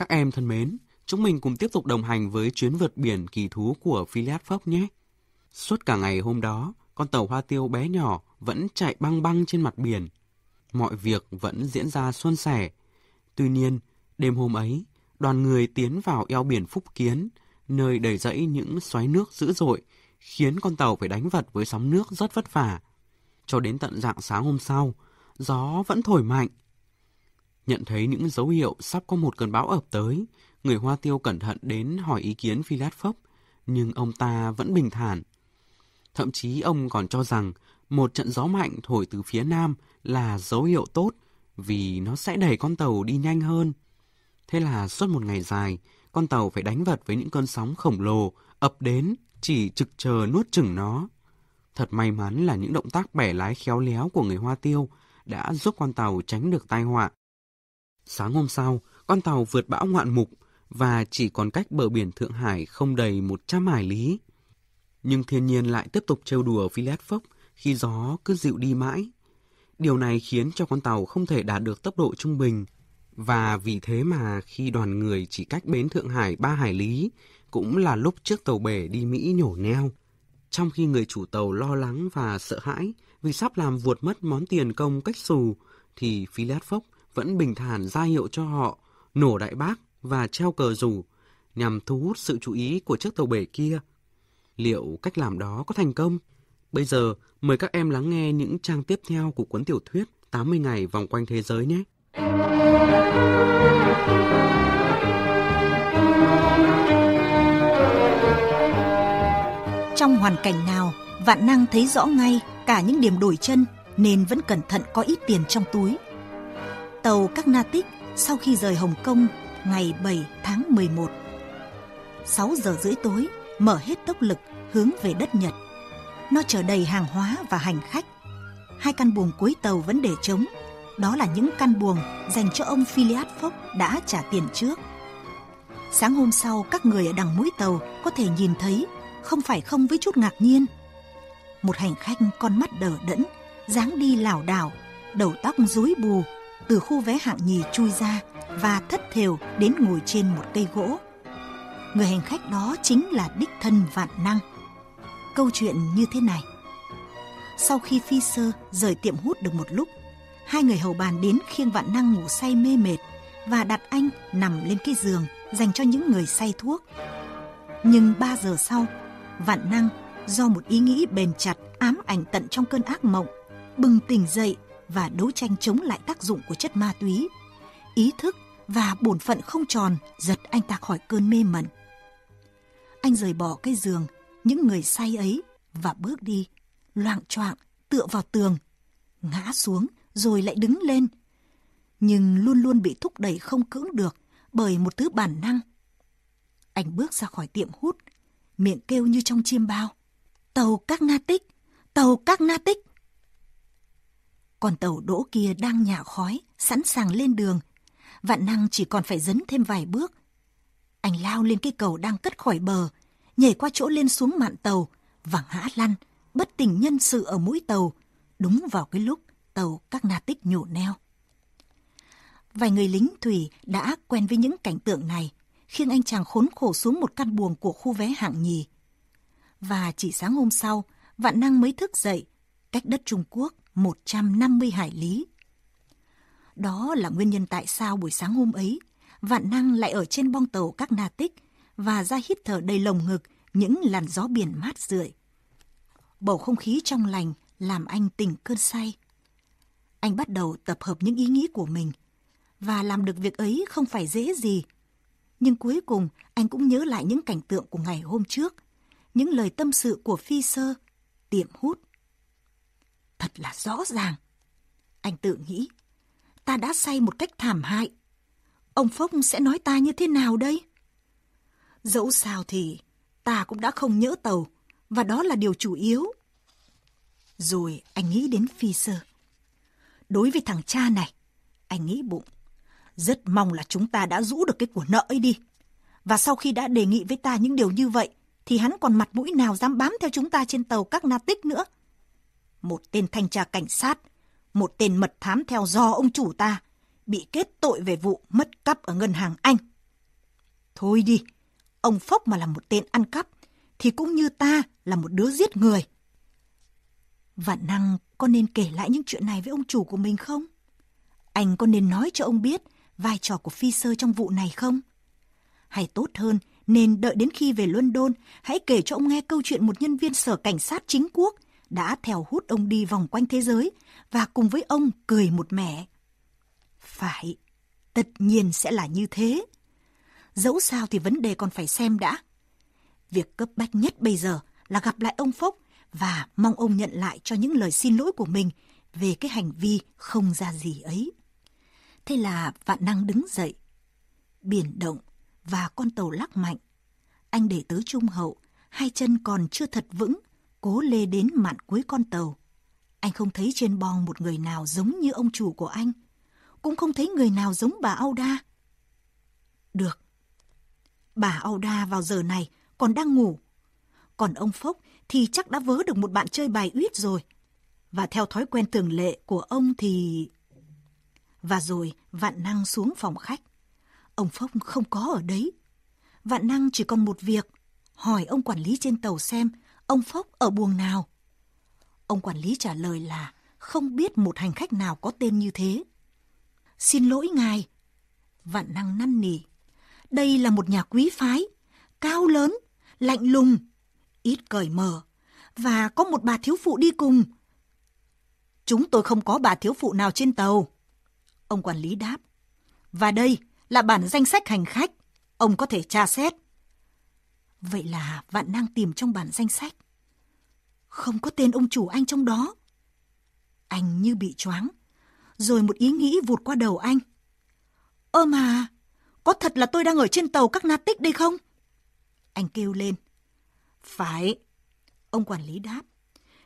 Các em thân mến, chúng mình cùng tiếp tục đồng hành với chuyến vượt biển kỳ thú của Phileas Phốc nhé. Suốt cả ngày hôm đó, con tàu hoa tiêu bé nhỏ vẫn chạy băng băng trên mặt biển. Mọi việc vẫn diễn ra suôn sẻ. Tuy nhiên, đêm hôm ấy, đoàn người tiến vào eo biển Phúc Kiến, nơi đầy rẫy những xoáy nước dữ dội, khiến con tàu phải đánh vật với sóng nước rất vất vả. Cho đến tận dạng sáng hôm sau, gió vẫn thổi mạnh. Nhận thấy những dấu hiệu sắp có một cơn bão ập tới, người Hoa Tiêu cẩn thận đến hỏi ý kiến phi lát Phốc, nhưng ông ta vẫn bình thản. Thậm chí ông còn cho rằng một trận gió mạnh thổi từ phía nam là dấu hiệu tốt vì nó sẽ đẩy con tàu đi nhanh hơn. Thế là suốt một ngày dài, con tàu phải đánh vật với những cơn sóng khổng lồ ập đến chỉ trực chờ nuốt chửng nó. Thật may mắn là những động tác bẻ lái khéo léo của người Hoa Tiêu đã giúp con tàu tránh được tai họa. Sáng hôm sau, con tàu vượt bão ngoạn mục và chỉ còn cách bờ biển Thượng Hải không đầy 100 hải lý. Nhưng thiên nhiên lại tiếp tục trêu đùa Phileas Fogg khi gió cứ dịu đi mãi. Điều này khiến cho con tàu không thể đạt được tốc độ trung bình. Và vì thế mà khi đoàn người chỉ cách bến Thượng Hải 3 hải lý, cũng là lúc chiếc tàu bể đi Mỹ nhổ neo. Trong khi người chủ tàu lo lắng và sợ hãi vì sắp làm vuột mất món tiền công cách xù, thì Phileas Fogg vẫn bình thản ra hiệu cho họ nổ đại bác và treo cờ rủ nhằm thu hút sự chú ý của chiếc tàu bể kia. Liệu cách làm đó có thành công? Bây giờ, mời các em lắng nghe những trang tiếp theo của cuốn tiểu thuyết 80 ngày vòng quanh thế giới nhé. Trong hoàn cảnh nào, Vạn Năng thấy rõ ngay cả những điểm đổi chân nên vẫn cẩn thận có ít tiền trong túi. Tàu các sau khi rời Hồng Kông ngày 7 tháng 11. 6 giờ rưỡi tối, mở hết tốc lực hướng về đất Nhật. Nó chở đầy hàng hóa và hành khách. Hai căn buồng cuối tàu vẫn để trống. Đó là những căn buồng dành cho ông Philiad Phốc đã trả tiền trước. Sáng hôm sau, các người ở đằng mũi tàu có thể nhìn thấy, không phải không với chút ngạc nhiên. Một hành khách con mắt đờ đẫn, dáng đi lảo đảo, đầu tóc rối bù, từ khu vé hạng nhì chui ra và thất thều đến ngồi trên một cây gỗ. Người hành khách đó chính là đích thân vạn năng. Câu chuyện như thế này. Sau khi phi sơ rời tiệm hút được một lúc, hai người hầu bàn đến khiêng vạn năng ngủ say mê mệt và đặt anh nằm lên cái giường dành cho những người say thuốc. Nhưng ba giờ sau, vạn năng do một ý nghĩ bền chặt ám ảnh tận trong cơn ác mộng, bừng tỉnh dậy và đấu tranh chống lại tác dụng của chất ma túy. Ý thức và bổn phận không tròn giật anh ta khỏi cơn mê mẩn. Anh rời bỏ cái giường, những người say ấy và bước đi, loạng choạng tựa vào tường, ngã xuống rồi lại đứng lên. Nhưng luôn luôn bị thúc đẩy không cưỡng được bởi một thứ bản năng. Anh bước ra khỏi tiệm hút, miệng kêu như trong chiêm bao. Tàu các na tích, tàu các na tích. Còn tàu đỗ kia đang nhả khói, sẵn sàng lên đường. Vạn năng chỉ còn phải dấn thêm vài bước. Anh lao lên cây cầu đang cất khỏi bờ, nhảy qua chỗ lên xuống mạn tàu và ngã lăn, bất tỉnh nhân sự ở mũi tàu, đúng vào cái lúc tàu các na tích nhổ neo. Vài người lính thủy đã quen với những cảnh tượng này, khiêng anh chàng khốn khổ xuống một căn buồng của khu vé hạng nhì. Và chỉ sáng hôm sau, Vạn Năng mới thức dậy, cách đất Trung Quốc 150 hải lý. Đó là nguyên nhân tại sao buổi sáng hôm ấy, Vạn Năng lại ở trên bong tàu các na tích và ra hít thở đầy lồng ngực những làn gió biển mát rượi. Bầu không khí trong lành làm anh tỉnh cơn say. Anh bắt đầu tập hợp những ý nghĩ của mình và làm được việc ấy không phải dễ gì. Nhưng cuối cùng anh cũng nhớ lại những cảnh tượng của ngày hôm trước, những lời tâm sự của phi sơ, tiệm hút. Thật là rõ ràng. Anh tự nghĩ, ta đã say một cách thảm hại. Ông Phúc sẽ nói ta như thế nào đây? Dẫu sao thì ta cũng đã không nhớ tàu, và đó là điều chủ yếu. Rồi anh nghĩ đến phi sơ. Đối với thằng cha này, anh nghĩ bụng, rất mong là chúng ta đã rũ được cái của nợ ấy đi. Và sau khi đã đề nghị với ta những điều như vậy, thì hắn còn mặt mũi nào dám bám theo chúng ta trên tàu các na tích nữa. Một tên thanh tra cảnh sát, một tên mật thám theo do ông chủ ta, bị kết tội về vụ mất cắp ở ngân hàng Anh. Thôi đi, ông Phốc mà là một tên ăn cắp, thì cũng như ta là một đứa giết người. Vạn năng có nên kể lại những chuyện này với ông chủ của mình không? Anh có nên nói cho ông biết vai trò của phi sơ trong vụ này không? Hay tốt hơn nên đợi đến khi về London, hãy kể cho ông nghe câu chuyện một nhân viên sở cảnh sát chính quốc đã theo hút ông đi vòng quanh thế giới và cùng với ông cười một mẻ. Phải, tất nhiên sẽ là như thế. Dẫu sao thì vấn đề còn phải xem đã. Việc cấp bách nhất bây giờ là gặp lại ông Phốc và mong ông nhận lại cho những lời xin lỗi của mình về cái hành vi không ra gì ấy. Thế là vạn năng đứng dậy. Biển động và con tàu lắc mạnh. Anh để tớ trung hậu, hai chân còn chưa thật vững, cố lê đến mạn cuối con tàu. Anh không thấy trên bong một người nào giống như ông chủ của anh. Cũng không thấy người nào giống bà Auda. Được. Bà Auda vào giờ này còn đang ngủ. Còn ông Phốc thì chắc đã vớ được một bạn chơi bài uyết rồi. Và theo thói quen thường lệ của ông thì... Và rồi vạn năng xuống phòng khách. Ông Phốc không có ở đấy. Vạn năng chỉ còn một việc, hỏi ông quản lý trên tàu xem ông Phốc ở buồng nào. Ông quản lý trả lời là không biết một hành khách nào có tên như thế. Xin lỗi ngài. Vạn năng năn nỉ. Đây là một nhà quý phái, cao lớn, lạnh lùng, ít cởi mở, và có một bà thiếu phụ đi cùng. Chúng tôi không có bà thiếu phụ nào trên tàu. Ông quản lý đáp. Và đây là bản danh sách hành khách. Ông có thể tra xét. Vậy là vạn năng tìm trong bản danh sách. Không có tên ông chủ anh trong đó. Anh như bị choáng. Rồi một ý nghĩ vụt qua đầu anh. Ơ mà, có thật là tôi đang ở trên tàu các Natic đây không? Anh kêu lên. Phải. Ông quản lý đáp.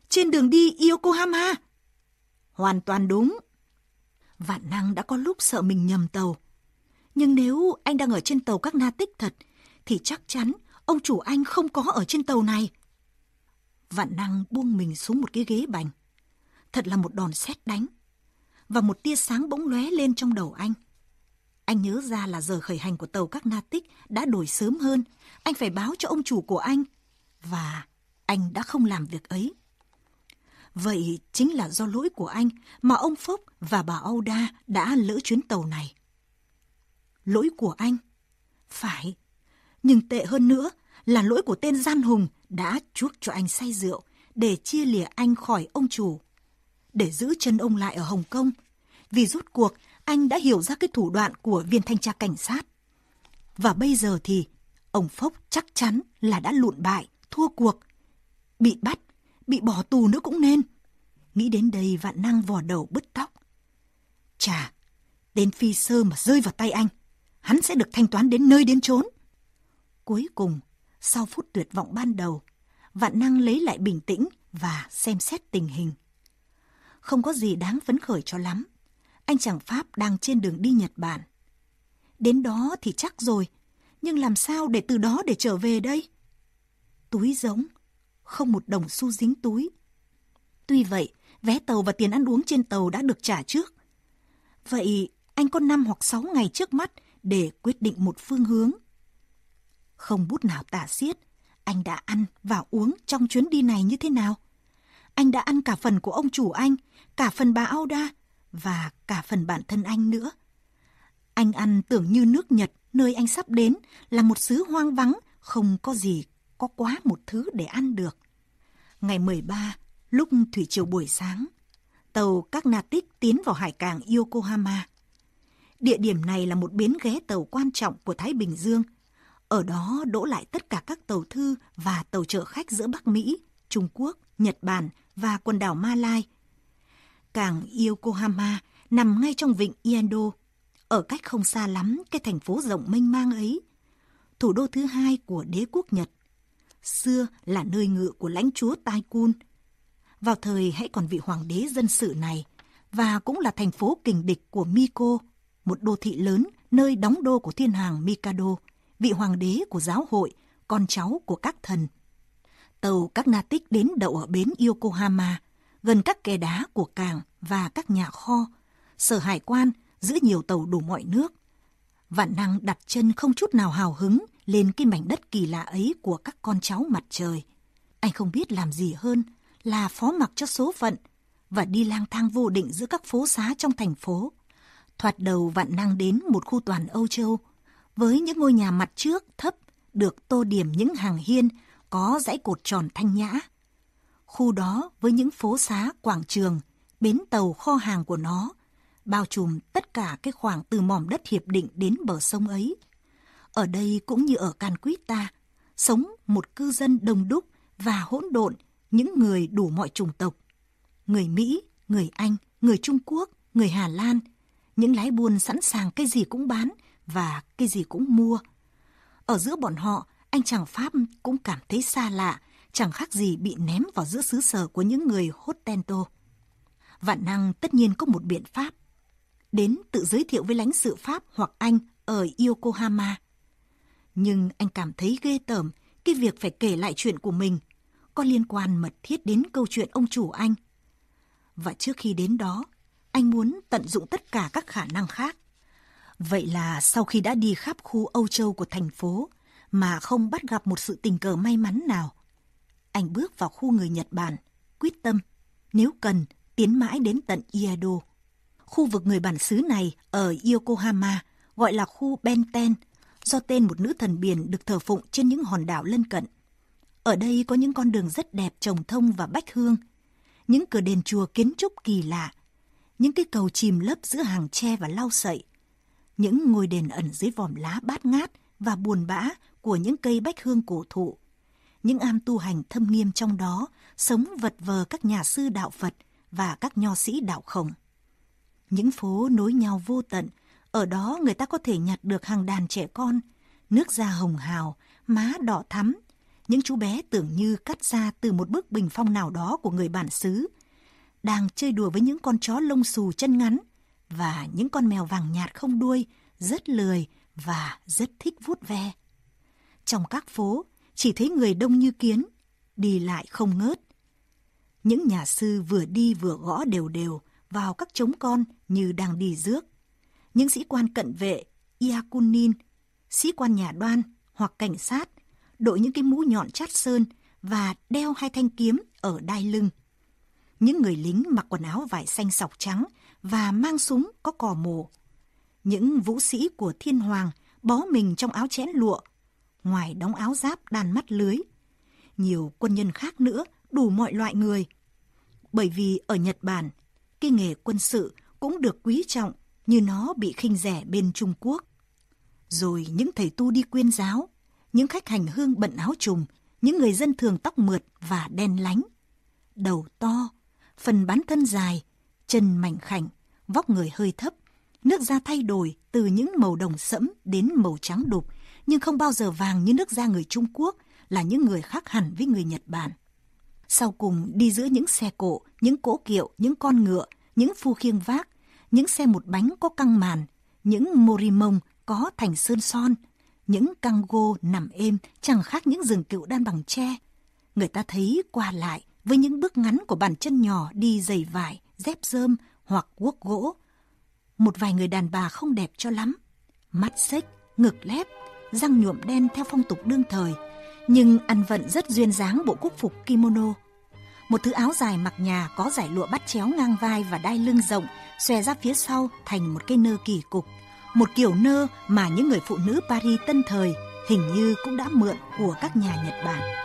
Trên đường đi Yokohama. Hoàn toàn đúng. Vạn năng đã có lúc sợ mình nhầm tàu. Nhưng nếu anh đang ở trên tàu các na tích thật, thì chắc chắn ông chủ anh không có ở trên tàu này. Vạn năng buông mình xuống một cái ghế bành. Thật là một đòn sét đánh. Và một tia sáng bỗng lóe lên trong đầu anh. Anh nhớ ra là giờ khởi hành của tàu các na tích đã đổi sớm hơn. Anh phải báo cho ông chủ của anh. Và anh đã không làm việc ấy. Vậy chính là do lỗi của anh mà ông Phúc và bà Âu Đa đã lỡ chuyến tàu này. Lỗi của anh? Phải. Nhưng tệ hơn nữa là lỗi của tên gian hùng đã chuốc cho anh say rượu để chia lìa anh khỏi ông chủ. Để giữ chân ông lại ở Hồng Kông. Vì rốt cuộc anh đã hiểu ra cái thủ đoạn của viên thanh tra cảnh sát. Và bây giờ thì ông Phúc chắc chắn là đã lụn bại, thua cuộc. Bị bắt, bị bỏ tù nữa cũng nên. Nghĩ đến đây vạn năng vò đầu bứt tóc. Chà, tên phi sơ mà rơi vào tay anh hắn sẽ được thanh toán đến nơi đến chốn. Cuối cùng, sau phút tuyệt vọng ban đầu, Vạn Năng lấy lại bình tĩnh và xem xét tình hình. Không có gì đáng phấn khởi cho lắm. Anh chàng Pháp đang trên đường đi Nhật Bản. Đến đó thì chắc rồi, nhưng làm sao để từ đó để trở về đây? Túi giống, không một đồng xu dính túi. Tuy vậy, vé tàu và tiền ăn uống trên tàu đã được trả trước. Vậy anh có 5 hoặc 6 ngày trước mắt để quyết định một phương hướng. Không bút nào tả xiết, anh đã ăn và uống trong chuyến đi này như thế nào? Anh đã ăn cả phần của ông chủ anh, cả phần bà Auda và cả phần bản thân anh nữa. Anh ăn tưởng như nước Nhật nơi anh sắp đến là một xứ hoang vắng, không có gì có quá một thứ để ăn được. Ngày 13, lúc thủy triều buổi sáng, tàu các Natic tiến vào hải cảng Yokohama. Địa điểm này là một bến ghé tàu quan trọng của Thái Bình Dương. Ở đó đỗ lại tất cả các tàu thư và tàu chở khách giữa Bắc Mỹ, Trung Quốc, Nhật Bản và quần đảo Malai. Cảng Yokohama nằm ngay trong vịnh Iando, ở cách không xa lắm cái thành phố rộng mênh mang ấy. Thủ đô thứ hai của đế quốc Nhật. Xưa là nơi ngự của lãnh chúa Taikun. Vào thời hãy còn vị hoàng đế dân sự này, và cũng là thành phố kình địch của Miko một đô thị lớn nơi đóng đô của thiên hàng Mikado, vị hoàng đế của giáo hội, con cháu của các thần. Tàu các Natic đến đậu ở bến Yokohama, gần các kè đá của cảng và các nhà kho, sở hải quan giữ nhiều tàu đủ mọi nước. Vạn năng đặt chân không chút nào hào hứng lên cái mảnh đất kỳ lạ ấy của các con cháu mặt trời. Anh không biết làm gì hơn là phó mặc cho số phận và đi lang thang vô định giữa các phố xá trong thành phố. Thoạt đầu vạn năng đến một khu toàn Âu Châu, với những ngôi nhà mặt trước thấp được tô điểm những hàng hiên có dãy cột tròn thanh nhã. Khu đó với những phố xá, quảng trường, bến tàu kho hàng của nó, bao trùm tất cả cái khoảng từ mỏm đất hiệp định đến bờ sông ấy. Ở đây cũng như ở Can Quýt ta, sống một cư dân đông đúc và hỗn độn những người đủ mọi chủng tộc. Người Mỹ, người Anh, người Trung Quốc, người Hà Lan, những lái buôn sẵn sàng cái gì cũng bán và cái gì cũng mua. Ở giữa bọn họ, anh chàng Pháp cũng cảm thấy xa lạ, chẳng khác gì bị ném vào giữa xứ sở của những người Hotento. Vạn năng tất nhiên có một biện pháp. Đến tự giới thiệu với lãnh sự Pháp hoặc Anh ở Yokohama. Nhưng anh cảm thấy ghê tởm cái việc phải kể lại chuyện của mình có liên quan mật thiết đến câu chuyện ông chủ anh. Và trước khi đến đó, anh muốn tận dụng tất cả các khả năng khác. Vậy là sau khi đã đi khắp khu Âu Châu của thành phố mà không bắt gặp một sự tình cờ may mắn nào, anh bước vào khu người Nhật Bản, quyết tâm, nếu cần, tiến mãi đến tận Iedo. Khu vực người bản xứ này ở Yokohama gọi là khu Benten, do tên một nữ thần biển được thờ phụng trên những hòn đảo lân cận. Ở đây có những con đường rất đẹp trồng thông và bách hương, những cửa đền chùa kiến trúc kỳ lạ, những cái cầu chìm lấp giữa hàng tre và lau sậy, những ngôi đền ẩn dưới vòm lá bát ngát và buồn bã của những cây bách hương cổ thụ. Những am tu hành thâm nghiêm trong đó sống vật vờ các nhà sư đạo Phật và các nho sĩ đạo khổng. Những phố nối nhau vô tận, ở đó người ta có thể nhặt được hàng đàn trẻ con, nước da hồng hào, má đỏ thắm, những chú bé tưởng như cắt ra từ một bức bình phong nào đó của người bản xứ, đang chơi đùa với những con chó lông xù chân ngắn và những con mèo vàng nhạt không đuôi, rất lười và rất thích vuốt ve. Trong các phố, chỉ thấy người đông như kiến, đi lại không ngớt. Những nhà sư vừa đi vừa gõ đều đều vào các trống con như đang đi rước. Những sĩ quan cận vệ, Iakunin, sĩ quan nhà đoan hoặc cảnh sát đội những cái mũ nhọn chát sơn và đeo hai thanh kiếm ở đai lưng. Những người lính mặc quần áo vải xanh sọc trắng và mang súng có cò mổ. Những vũ sĩ của thiên hoàng bó mình trong áo chẽn lụa, ngoài đóng áo giáp đàn mắt lưới. Nhiều quân nhân khác nữa, đủ mọi loại người. Bởi vì ở Nhật Bản, cái nghề quân sự cũng được quý trọng như nó bị khinh rẻ bên Trung Quốc. Rồi những thầy tu đi quyên giáo, những khách hành hương bận áo trùng, những người dân thường tóc mượt và đen lánh. Đầu to, phần bán thân dài, chân mảnh khảnh, vóc người hơi thấp, nước da thay đổi từ những màu đồng sẫm đến màu trắng đục, nhưng không bao giờ vàng như nước da người Trung Quốc là những người khác hẳn với người Nhật Bản. Sau cùng đi giữa những xe cộ, những cỗ kiệu, những con ngựa, những phu khiêng vác, những xe một bánh có căng màn, những morimông có thành sơn son, những căng gô nằm êm chẳng khác những rừng cựu đan bằng tre. Người ta thấy qua lại với những bước ngắn của bàn chân nhỏ đi giày vải, dép rơm hoặc guốc gỗ. Một vài người đàn bà không đẹp cho lắm. Mắt xếch, ngực lép, răng nhuộm đen theo phong tục đương thời, nhưng ăn vận rất duyên dáng bộ quốc phục kimono. Một thứ áo dài mặc nhà có giải lụa bắt chéo ngang vai và đai lưng rộng, xòe ra phía sau thành một cây nơ kỳ cục – một kiểu nơ mà những người phụ nữ Paris tân thời hình như cũng đã mượn của các nhà Nhật Bản.